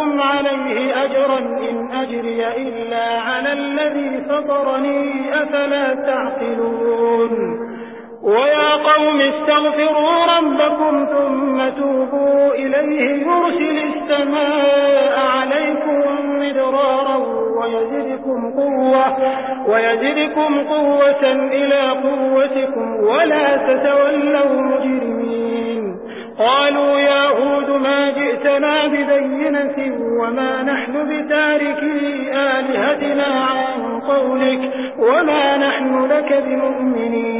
أسألكم عليه أجرا إن أجري إلا على الذي فطرني أفلا تعقلون ويا قوم استغفروا ربكم ثم توبوا إليه يرسل السماء عليكم مدرارا ويزدكم قوة, ويزدكم قوة إلى قوتكم ولا تتولوا مجرمين قالوا يا هود ما جئتنا ببينة وما نحن بتارك آلهتنا عن قولك وما نحن لك بمؤمنين.